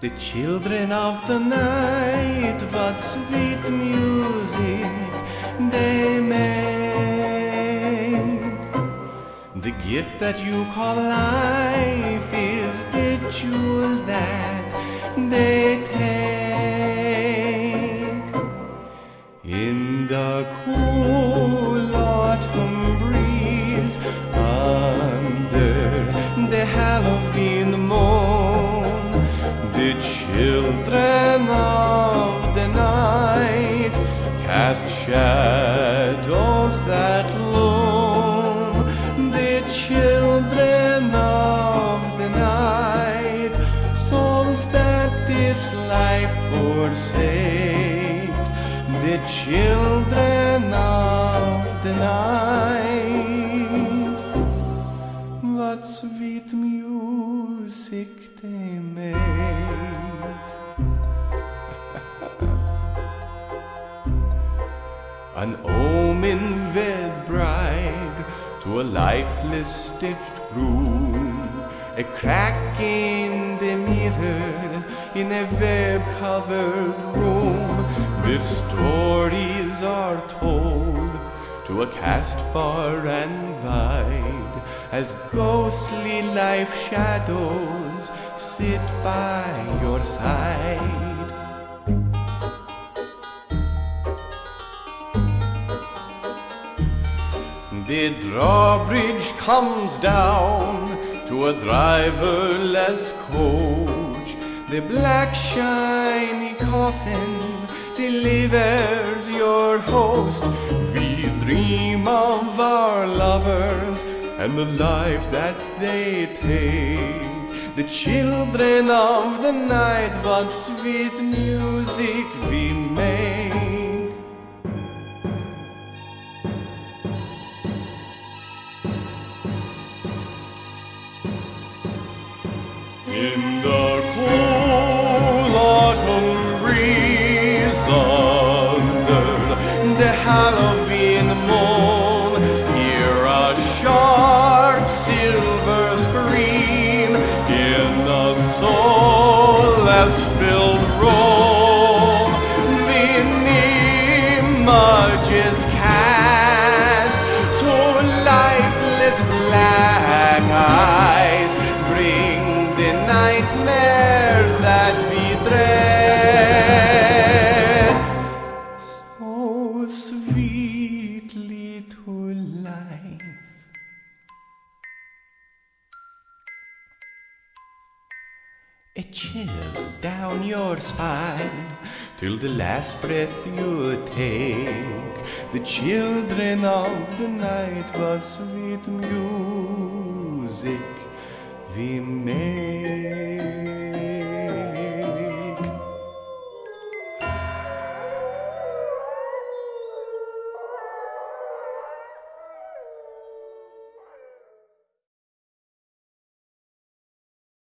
The children of the night, what sweet music they make. The gift that you call life is the jewel that they take. In the cool children of the night cast shadows that loom. The children of the night, souls that this life forsakes. The children of the night, what sweet music they make. An omen wed bride to a lifeless stitched groom. A crack in the mirror in a web covered room. The stories are told to a cast far and wide as ghostly life shadows sit by your side. The drawbridge comes down to a driverless coach. The black shiny coffin delivers your host. We dream of our lovers and the lives that they take. The children of the night, what sweet music In the cool autumn breeze under the Halloween moon, hear a sharp silver scream in the soulless filled room. The images cast to life. A chill down your spine till the last breath you take. The children of the night, what sweet music we make.